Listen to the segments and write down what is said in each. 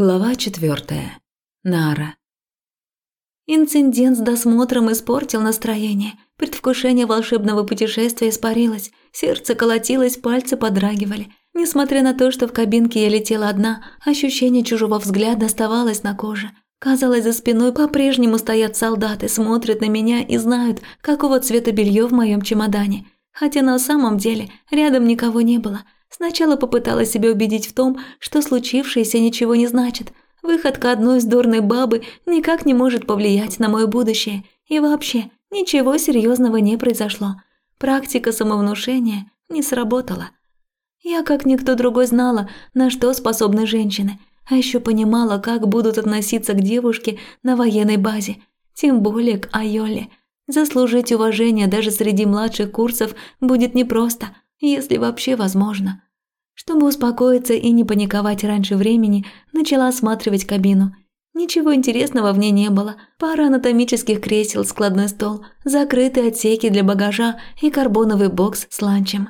Глава четвертая. Нара. Инцидент с досмотром испортил настроение. Предвкушение волшебного путешествия испарилось. Сердце колотилось, пальцы подрагивали. Несмотря на то, что в кабинке я летела одна, ощущение чужого взгляда оставалось на коже. Казалось, за спиной по-прежнему стоят солдаты, смотрят на меня и знают, какого цвета белье в моем чемодане. Хотя на самом деле рядом никого не было – Сначала попыталась себя убедить в том, что случившееся ничего не значит. Выходка одной вздорной бабы никак не может повлиять на мое будущее. И вообще, ничего серьезного не произошло. Практика самовнушения не сработала. Я, как никто другой, знала, на что способны женщины, а еще понимала, как будут относиться к девушке на военной базе, тем более к Айоле. Заслужить уважение даже среди младших курсов будет непросто – если вообще возможно. Чтобы успокоиться и не паниковать раньше времени, начала осматривать кабину. Ничего интересного в ней не было. Пара анатомических кресел, складной стол, закрытые отсеки для багажа и карбоновый бокс с ланчем.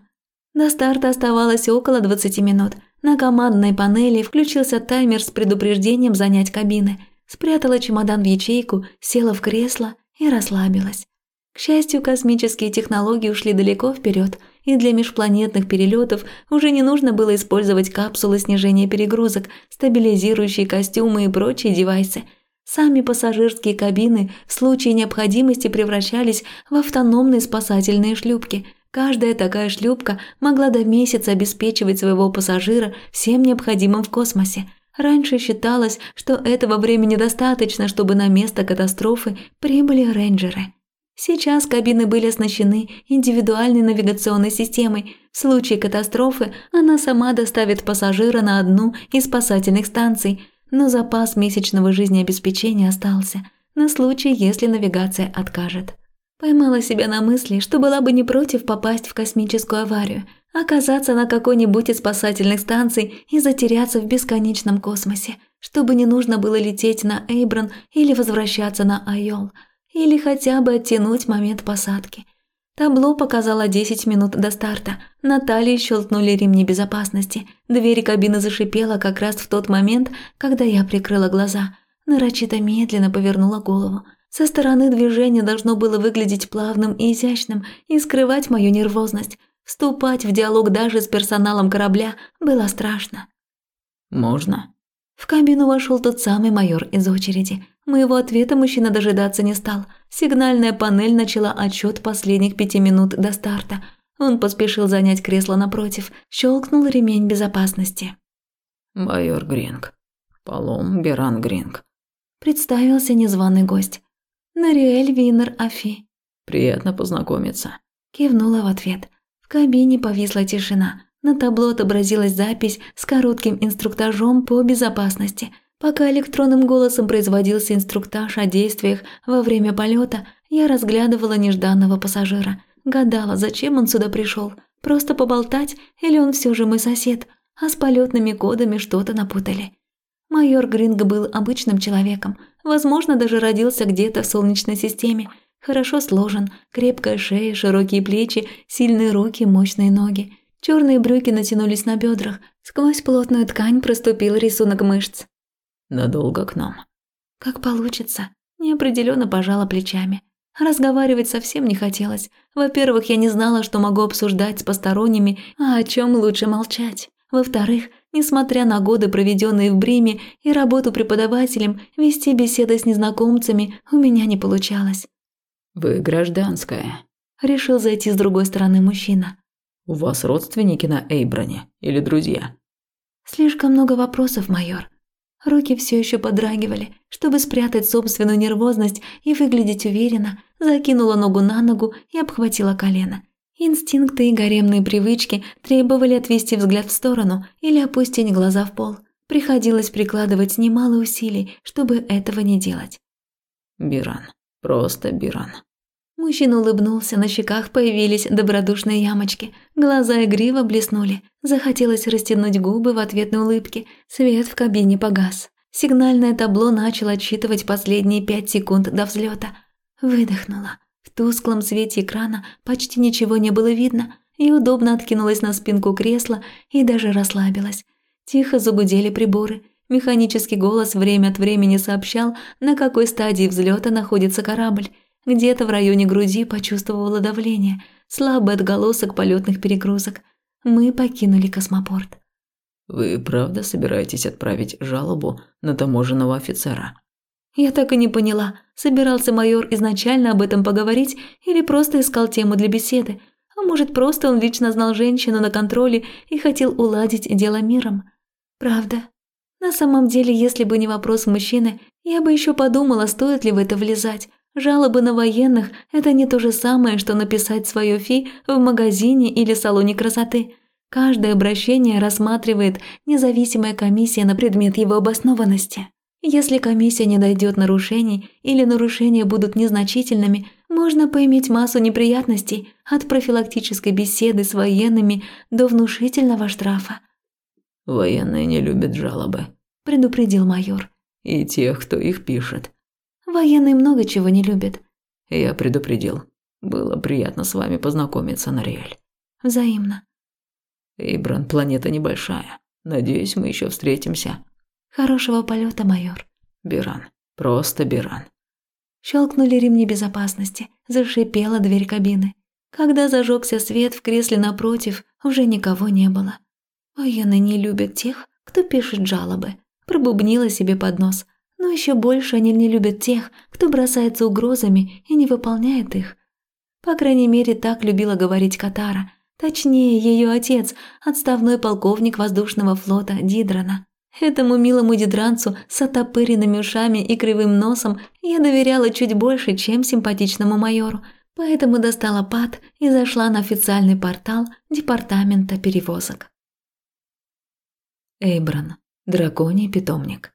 До старта оставалось около 20 минут. На командной панели включился таймер с предупреждением занять кабины. Спрятала чемодан в ячейку, села в кресло и расслабилась. К счастью, космические технологии ушли далеко вперед, и для межпланетных перелетов уже не нужно было использовать капсулы снижения перегрузок, стабилизирующие костюмы и прочие девайсы. Сами пассажирские кабины в случае необходимости превращались в автономные спасательные шлюпки. Каждая такая шлюпка могла до месяца обеспечивать своего пассажира всем необходимым в космосе. Раньше считалось, что этого времени достаточно, чтобы на место катастрофы прибыли рейнджеры – Сейчас кабины были оснащены индивидуальной навигационной системой. В случае катастрофы она сама доставит пассажира на одну из спасательных станций, но запас месячного жизнеобеспечения остался на случай, если навигация откажет. Поймала себя на мысли, что была бы не против попасть в космическую аварию, оказаться на какой-нибудь из спасательных станций и затеряться в бесконечном космосе, чтобы не нужно было лететь на Эйбран или возвращаться на Айол – или хотя бы оттянуть момент посадки. Табло показало 10 минут до старта. На талии щелкнули ремни безопасности. Дверь кабины зашипела как раз в тот момент, когда я прикрыла глаза. Нарочито медленно повернула голову. Со стороны движения должно было выглядеть плавным и изящным и скрывать мою нервозность. Вступать в диалог даже с персоналом корабля было страшно. «Можно?» В кабину вошел тот самый майор из очереди. Моего ответа мужчина дожидаться не стал. Сигнальная панель начала отчет последних пяти минут до старта. Он поспешил занять кресло напротив, щелкнул ремень безопасности. «Майор Гринг. Полом Беран Гринг». Представился незваный гость. «Нариэль Винер Афи». «Приятно познакомиться», – кивнула в ответ. В кабине повисла тишина. На табло отобразилась запись с коротким инструктажом по безопасности – Пока электронным голосом производился инструктаж о действиях во время полета, я разглядывала нежданного пассажира. Гадала, зачем он сюда пришел. Просто поболтать или он все же мой сосед, а с полетными кодами что-то напутали. Майор Гринг был обычным человеком, возможно, даже родился где-то в Солнечной системе. Хорошо сложен, крепкая шея, широкие плечи, сильные руки, мощные ноги. Черные брюки натянулись на бедрах, сквозь плотную ткань проступил рисунок мышц. Надолго к нам. Как получится. Неопределенно пожала плечами. Разговаривать совсем не хотелось. Во-первых, я не знала, что могу обсуждать с посторонними, а о чем лучше молчать. Во-вторых, несмотря на годы, проведенные в Бриме и работу преподавателем, вести беседы с незнакомцами у меня не получалось. «Вы гражданская», – решил зайти с другой стороны мужчина. «У вас родственники на Эйброне или друзья?» «Слишком много вопросов, майор. Руки все еще подрагивали. Чтобы спрятать собственную нервозность и выглядеть уверенно, закинула ногу на ногу и обхватила колено. Инстинкты и гаремные привычки требовали отвести взгляд в сторону или опустить глаза в пол. Приходилось прикладывать немало усилий, чтобы этого не делать. «Биран. Просто Биран», Мужчина улыбнулся, на щеках появились добродушные ямочки, глаза игриво блеснули. Захотелось растянуть губы в ответной улыбке. Свет в кабине погас. Сигнальное табло начало отсчитывать последние пять секунд до взлета. Выдохнула. В тусклом свете экрана почти ничего не было видно, и удобно откинулась на спинку кресла и даже расслабилась. Тихо загудели приборы. Механический голос время от времени сообщал, на какой стадии взлета находится корабль. Где-то в районе груди почувствовала давление, слабый отголосок полетных перегрузок. Мы покинули космопорт. «Вы правда собираетесь отправить жалобу на таможенного офицера?» Я так и не поняла, собирался майор изначально об этом поговорить или просто искал тему для беседы. А может, просто он лично знал женщину на контроле и хотел уладить дело миром. Правда. На самом деле, если бы не вопрос мужчины, я бы еще подумала, стоит ли в это влезать. Жалобы на военных – это не то же самое, что написать свое фи в магазине или салоне красоты. Каждое обращение рассматривает независимая комиссия на предмет его обоснованности. Если комиссия не дойдет нарушений или нарушения будут незначительными, можно поиметь массу неприятностей от профилактической беседы с военными до внушительного штрафа. «Военные не любят жалобы», – предупредил майор. «И тех, кто их пишет». «Военные много чего не любят». «Я предупредил. Было приятно с вами познакомиться, Нариэль». «Взаимно». «Эйбран, планета небольшая. Надеюсь, мы еще встретимся». Хорошего полета, майор. Биран. Просто Биран. Щелкнули ремни безопасности, зашипела дверь кабины. Когда зажегся свет в кресле напротив, уже никого не было. Военные не любят тех, кто пишет жалобы. Пробубнила себе под нос. Но еще больше они не любят тех, кто бросается угрозами и не выполняет их. По крайней мере, так любила говорить Катара. Точнее, ее отец, отставной полковник воздушного флота Дидрана. Этому милому дедранцу с отопыренными ушами и кривым носом я доверяла чуть больше, чем симпатичному майору, поэтому достала пад и зашла на официальный портал Департамента перевозок. Эйбран. Драконий питомник.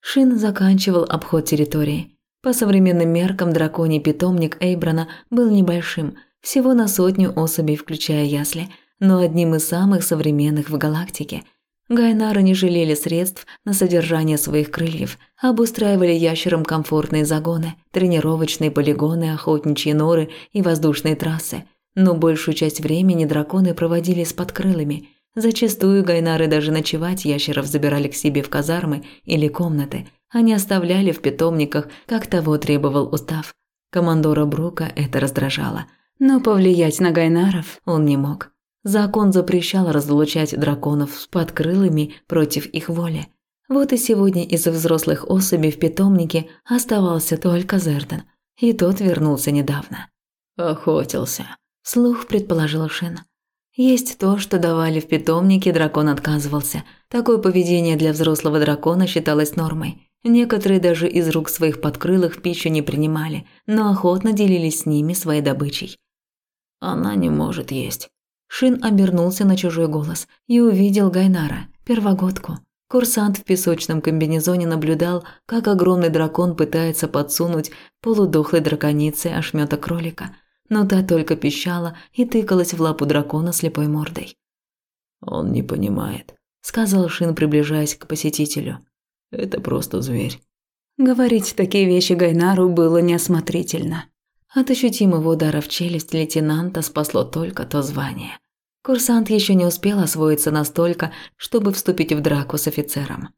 Шин заканчивал обход территории. По современным меркам драконий питомник Эйбрана был небольшим, всего на сотню особей, включая ясли, но одним из самых современных в галактике – Гайнары не жалели средств на содержание своих крыльев, обустраивали ящерам комфортные загоны, тренировочные полигоны, охотничьи норы и воздушные трассы. Но большую часть времени драконы проводили с подкрылыми. Зачастую гайнары даже ночевать ящеров забирали к себе в казармы или комнаты, а не оставляли в питомниках, как того требовал устав. Командора Брука это раздражало, но повлиять на гайнаров он не мог. Закон запрещал разлучать драконов с подкрылыми против их воли. Вот и сегодня из взрослых особей в питомнике оставался только Зерден, и тот вернулся недавно. «Охотился», – слух предположил Шин. Есть то, что давали в питомнике, дракон отказывался. Такое поведение для взрослого дракона считалось нормой. Некоторые даже из рук своих подкрылых пищу не принимали, но охотно делились с ними своей добычей. «Она не может есть», Шин обернулся на чужой голос и увидел Гайнара, первогодку. Курсант в песочном комбинезоне наблюдал, как огромный дракон пытается подсунуть полудохлой драконице ошметок кролика, но та только пищала и тыкалась в лапу дракона слепой мордой. «Он не понимает», – сказал Шин, приближаясь к посетителю. «Это просто зверь». Говорить такие вещи Гайнару было неосмотрительно. От ощутимого удара в челюсть лейтенанта спасло только то звание. Курсант еще не успел освоиться настолько, чтобы вступить в драку с офицером.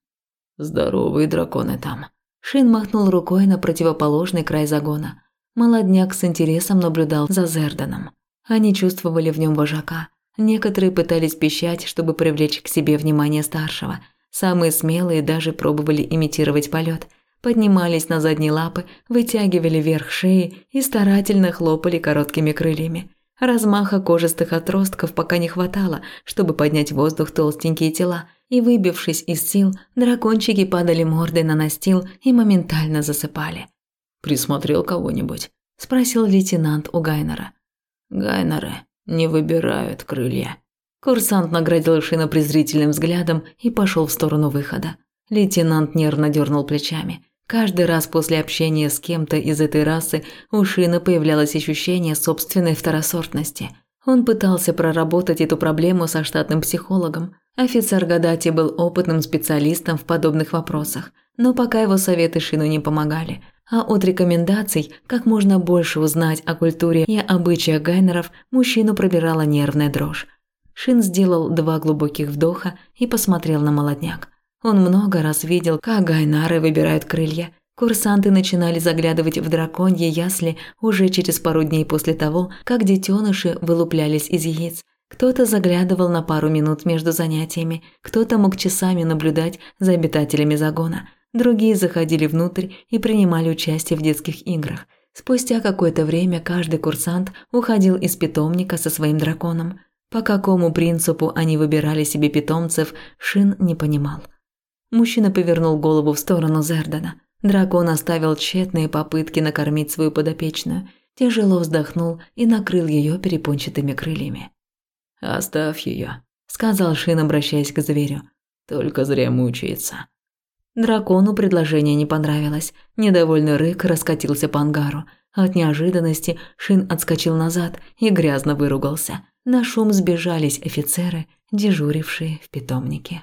«Здоровые драконы там». Шин махнул рукой на противоположный край загона. Молодняк с интересом наблюдал за Зерданом. Они чувствовали в нем вожака. Некоторые пытались пищать, чтобы привлечь к себе внимание старшего. Самые смелые даже пробовали имитировать полет – поднимались на задние лапы, вытягивали вверх шеи и старательно хлопали короткими крыльями. Размаха кожистых отростков пока не хватало, чтобы поднять в воздух толстенькие тела, и, выбившись из сил, дракончики падали мордой на настил и моментально засыпали. «Присмотрел кого-нибудь?» – спросил лейтенант у Гайнера. «Гайнеры не выбирают крылья». Курсант наградил Шина презрительным взглядом и пошел в сторону выхода. Лейтенант нервно дернул плечами. Каждый раз после общения с кем-то из этой расы у Шина появлялось ощущение собственной второсортности. Он пытался проработать эту проблему со штатным психологом. Офицер Гадати был опытным специалистом в подобных вопросах, но пока его советы Шину не помогали. А от рекомендаций как можно больше узнать о культуре и обычаях гайнеров мужчину пробирала нервная дрожь. Шин сделал два глубоких вдоха и посмотрел на молодняк. Он много раз видел, как гайнары выбирают крылья. Курсанты начинали заглядывать в драконьи ясли уже через пару дней после того, как детеныши вылуплялись из яиц. Кто-то заглядывал на пару минут между занятиями, кто-то мог часами наблюдать за обитателями загона. Другие заходили внутрь и принимали участие в детских играх. Спустя какое-то время каждый курсант уходил из питомника со своим драконом. По какому принципу они выбирали себе питомцев, Шин не понимал. Мужчина повернул голову в сторону Зердана. Дракон оставил тщетные попытки накормить свою подопечную, тяжело вздохнул и накрыл ее перепончатыми крыльями. «Оставь ее», – сказал Шин, обращаясь к зверю. «Только зря мучается». Дракону предложение не понравилось. Недовольный рык раскатился по ангару. От неожиданности Шин отскочил назад и грязно выругался. На шум сбежались офицеры, дежурившие в питомнике.